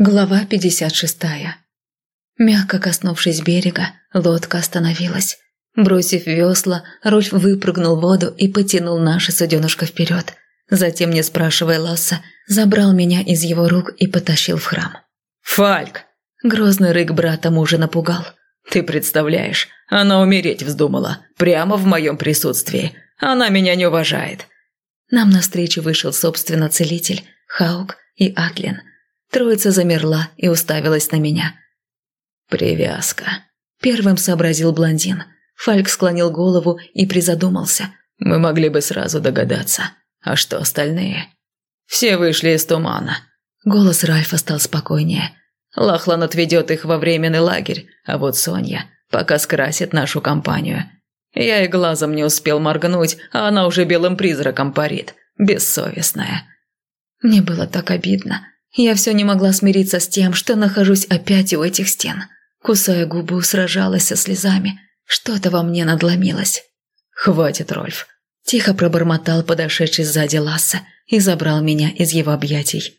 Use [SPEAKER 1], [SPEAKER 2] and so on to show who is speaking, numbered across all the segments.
[SPEAKER 1] Глава 56. Мягко коснувшись берега, лодка остановилась. Бросив весла, Рольф выпрыгнул в воду и потянул наше суденышко вперед. Затем, не спрашивая Ласса, забрал меня из его рук и потащил в храм.
[SPEAKER 2] «Фальк!»
[SPEAKER 1] Грозный рык брата мужа напугал.
[SPEAKER 2] «Ты представляешь, она умереть вздумала, прямо в моем присутствии. Она меня не уважает».
[SPEAKER 1] Нам навстречу вышел, собственно, целитель, Хаук и Атлин – Троица замерла и уставилась на меня.
[SPEAKER 2] «Привязка», –
[SPEAKER 1] первым сообразил блондин. Фальк склонил голову и призадумался.
[SPEAKER 2] «Мы могли бы сразу догадаться. А что остальные?» «Все вышли из тумана».
[SPEAKER 1] Голос Ральфа стал спокойнее.
[SPEAKER 2] «Лахлан отведет их во временный лагерь, а вот Соня пока скрасит нашу компанию. Я и глазом не успел моргнуть, а она уже белым призраком парит. Бессовестная».
[SPEAKER 1] Мне было так обидно. Я все не могла смириться с тем, что нахожусь опять у этих стен. Кусая губу, сражалась со слезами. Что-то во мне надломилось.
[SPEAKER 2] «Хватит, Рольф!»
[SPEAKER 1] Тихо пробормотал подошедший сзади Ласса и забрал меня из его объятий.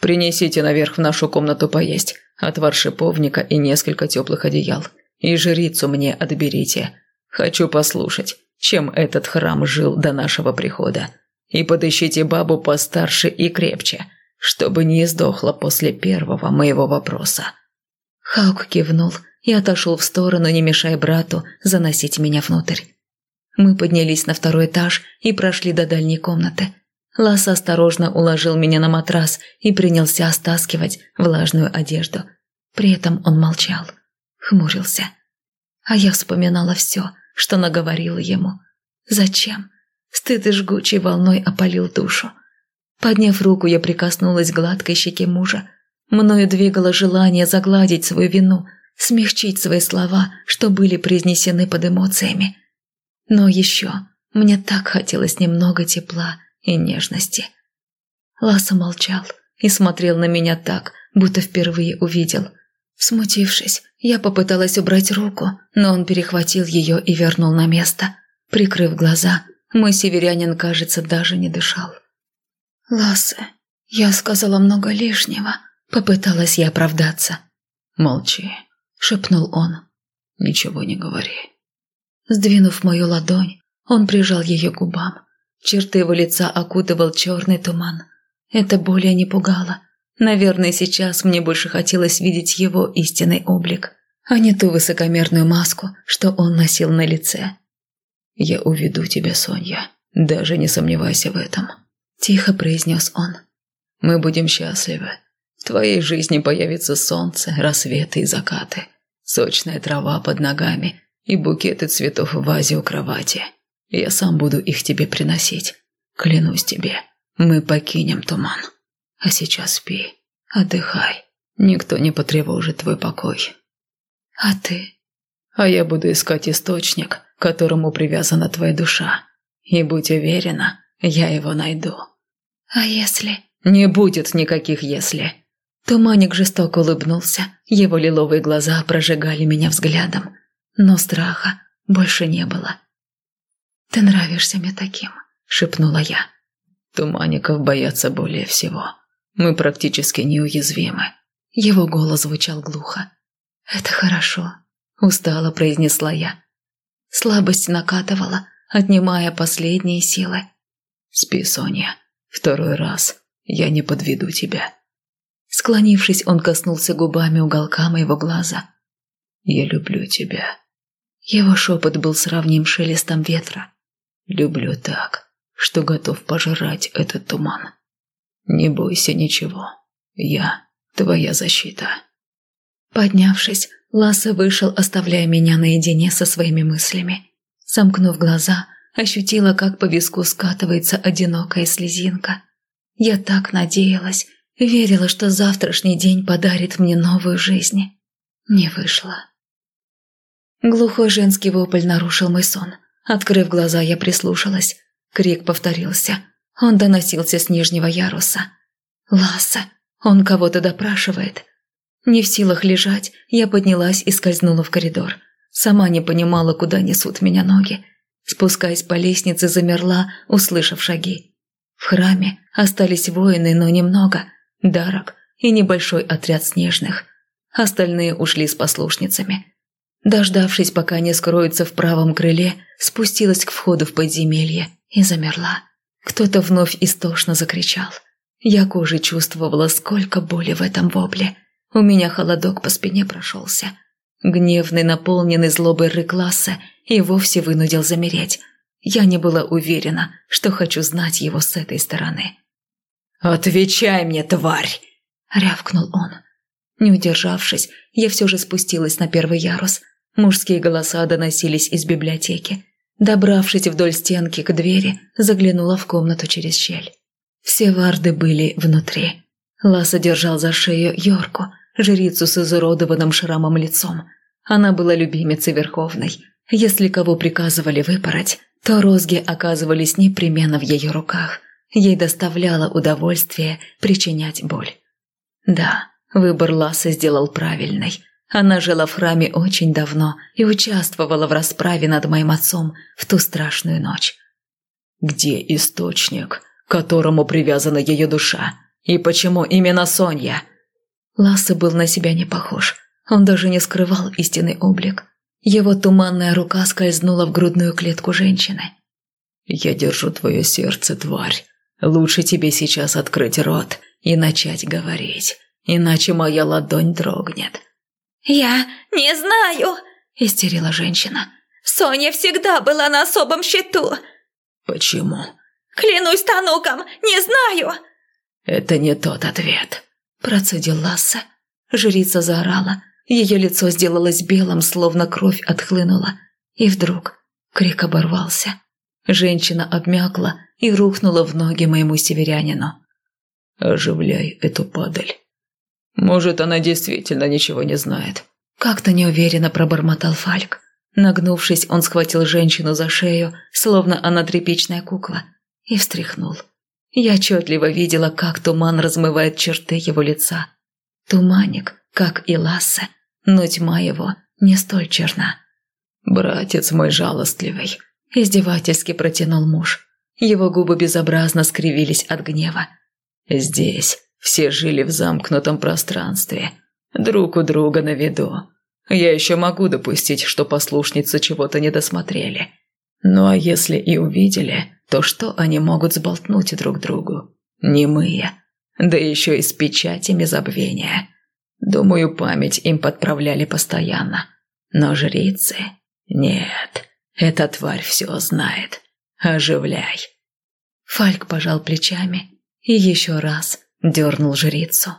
[SPEAKER 2] «Принесите наверх в нашу комнату поесть, отвар шиповника и несколько теплых одеял. И жрицу мне отберите. Хочу послушать, чем этот храм жил до нашего прихода. И подыщите бабу постарше и крепче, чтобы не издохла после первого моего вопроса».
[SPEAKER 1] Хаук кивнул и отошел в сторону, не мешая брату заносить меня внутрь. Мы поднялись на второй этаж и прошли до дальней комнаты. Лас осторожно уложил меня на матрас и принялся стаскивать влажную одежду. При этом он молчал, хмурился. А я вспоминала все, что наговорила ему. Зачем? Стыд и жгучей волной опалил душу. Подняв руку, я прикоснулась к гладкой щеке мужа. Мною двигало желание загладить свою вину, смягчить свои слова, что были произнесены под эмоциями. Но еще мне так хотелось немного тепла и нежности. Ласа молчал и смотрел на меня так, будто впервые увидел. Смутившись, я попыталась убрать руку, но он перехватил ее и вернул на место. Прикрыв глаза, мой северянин, кажется, даже не дышал. «Лассе, я сказала много лишнего», — попыталась я оправдаться.
[SPEAKER 2] «Молчи», — шепнул он. «Ничего не говори».
[SPEAKER 1] Сдвинув мою ладонь, он прижал ее к губам. Черты его лица окутывал черный туман. Это более не пугало. Наверное, сейчас мне больше хотелось видеть его истинный облик, а не ту высокомерную маску, что он носил на лице.
[SPEAKER 2] «Я уведу тебя, Соня, даже не сомневайся в этом»,
[SPEAKER 1] Тихо произнес он.
[SPEAKER 2] «Мы будем счастливы. В твоей жизни появится солнце, рассветы и закаты, сочная трава под ногами и букеты цветов в вазе у кровати. Я сам буду их тебе приносить. Клянусь тебе, мы покинем туман. А сейчас спи, отдыхай. Никто не потревожит твой покой».
[SPEAKER 1] «А ты?»
[SPEAKER 2] «А я буду искать источник, к которому привязана твоя душа. И будь уверена, я его найду».
[SPEAKER 1] «А если...»
[SPEAKER 2] «Не будет никаких «если».
[SPEAKER 1] Туманик жестоко улыбнулся, его лиловые глаза прожигали меня взглядом, но страха больше не было. «Ты нравишься мне таким», — шепнула я.
[SPEAKER 2] «Тумаников боятся более всего. Мы практически неуязвимы».
[SPEAKER 1] Его голос звучал глухо. «Это хорошо», — устало произнесла я. Слабость накатывала, отнимая последние силы.
[SPEAKER 2] «Спи, Соня», Второй раз я не подведу тебя».
[SPEAKER 1] Склонившись, он коснулся губами уголка моего глаза.
[SPEAKER 2] «Я люблю тебя».
[SPEAKER 1] Его шепот был сравним шелестом ветра.
[SPEAKER 2] «Люблю так, что готов пожрать этот туман. Не бойся ничего. Я твоя защита».
[SPEAKER 1] Поднявшись, Ласса вышел, оставляя меня наедине со своими мыслями. Сомкнув глаза, ощутила, как по виску скатывается одинокая слезинка. Я так надеялась, верила, что завтрашний день подарит мне новую жизнь. Не вышло. Глухой женский вопль нарушил мой сон. Открыв глаза, я прислушалась. Крик повторился. Он доносился с нижнего яруса. «Ласса! Он кого-то допрашивает!» Не в силах лежать, я поднялась и скользнула в коридор. Сама не понимала, куда несут меня ноги. Спускаясь по лестнице, замерла, услышав шаги. В храме остались воины, но немного. Дарок и небольшой отряд снежных. Остальные ушли с послушницами. Дождавшись, пока не скроются в правом крыле, спустилась к входу в подземелье и замерла. Кто-то вновь истошно закричал. Я кожей чувствовала, сколько боли в этом вопле. У меня холодок по спине прошелся. Гневный, наполненный злобой рык и вовсе вынудил замереть. Я не была уверена, что хочу знать его с этой стороны.
[SPEAKER 2] «Отвечай мне, тварь!»
[SPEAKER 1] – рявкнул он. Не удержавшись, я все же спустилась на первый ярус. Мужские голоса доносились из библиотеки. Добравшись вдоль стенки к двери, заглянула в комнату через щель. Все варды были внутри. Ласа держал за шею Йорку, жрицу с изуродованным шрамом лицом. Она была любимицей Верховной. Если кого приказывали выпороть, то розги оказывались непременно в ее руках. Ей доставляло удовольствие причинять боль. Да, выбор Ласы сделал правильный. Она жила в храме очень давно и участвовала в расправе над моим отцом в ту страшную ночь.
[SPEAKER 2] «Где источник, к которому привязана ее душа? И почему именно Соня?»
[SPEAKER 1] Ласса был на себя не похож. Он даже не скрывал истинный облик. Его туманная рука скользнула в грудную клетку женщины.
[SPEAKER 2] «Я держу твое сердце, тварь. Лучше тебе сейчас открыть рот и начать говорить, иначе моя ладонь дрогнет».
[SPEAKER 3] «Я не знаю», – истерила женщина. «Соня всегда была на особом счету».
[SPEAKER 2] «Почему?»
[SPEAKER 3] «Клянусь Тануком, не знаю».
[SPEAKER 2] «Это не тот ответ», –
[SPEAKER 1] процедил Ласса. Жрица заорала. Ее лицо сделалось белым, словно кровь отхлынула. И вдруг крик оборвался. Женщина обмякла и рухнула в ноги моему северянину.
[SPEAKER 2] «Оживляй эту падаль. Может, она действительно ничего не знает».
[SPEAKER 1] Как-то неуверенно пробормотал Фальк. Нагнувшись, он схватил женщину за шею, словно она тряпичная кукла, и встряхнул. Я отчетливо видела, как туман размывает черты его лица. Туманик, как и Лассе, но тьма его не столь черна.
[SPEAKER 2] «Братец мой жалостливый», –
[SPEAKER 1] издевательски протянул муж. Его губы безобразно скривились от гнева.
[SPEAKER 2] «Здесь все жили в замкнутом пространстве, друг у друга на виду. Я еще могу допустить, что послушницы чего-то не досмотрели. Ну а если и увидели, то что они могут сболтнуть друг другу? Немые, да еще и с печатями забвения. Думаю, память им подправляли постоянно. Но жрицы... Нет, эта тварь все знает. Оживляй.
[SPEAKER 1] Фальк пожал плечами и еще раз дернул жрицу.